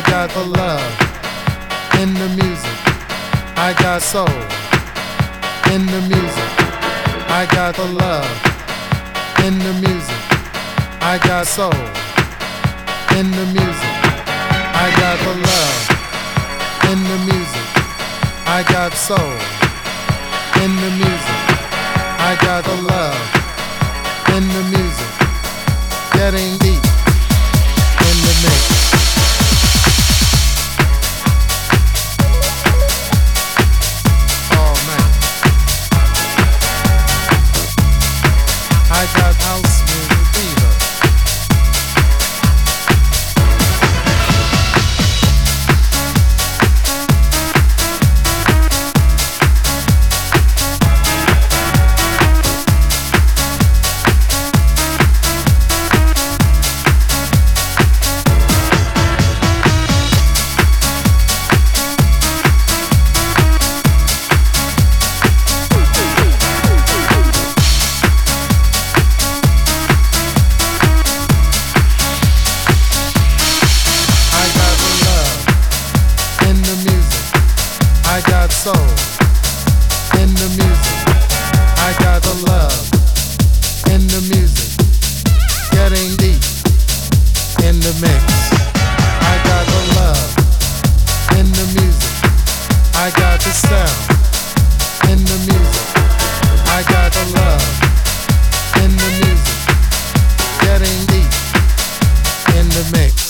the love in the music. I got soul in the music. I got the love in the music. I got soul in the music. I got the love in the music. I got soul in the music. I got the love in the music. I got the love in the music. Getting deep in the mix. I got the love in the music. I got the sound in the music. I got the love in the music. Getting deep in the mix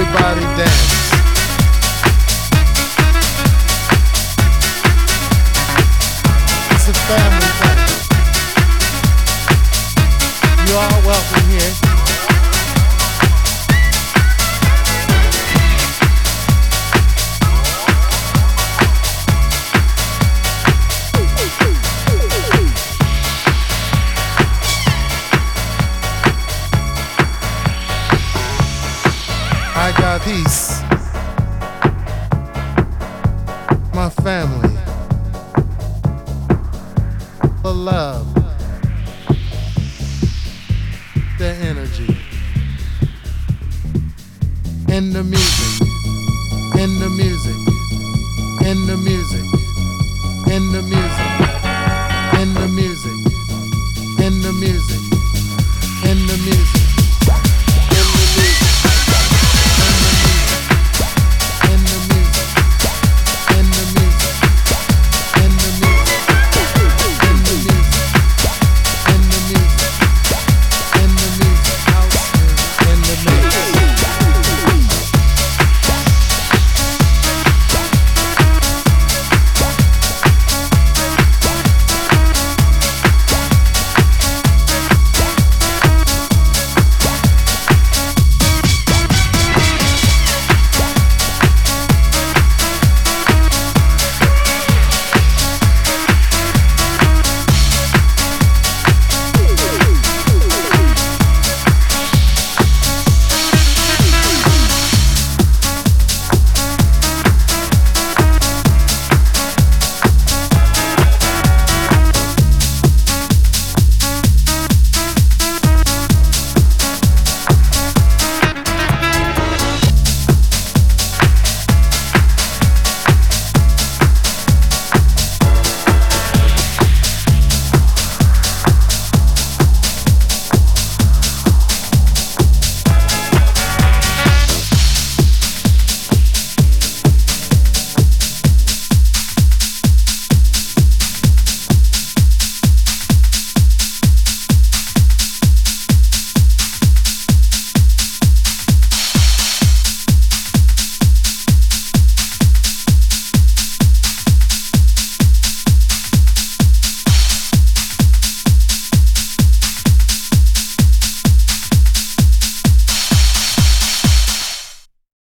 Everybody dance. peace, my family, the love, the energy, and the music, and the music, and the music.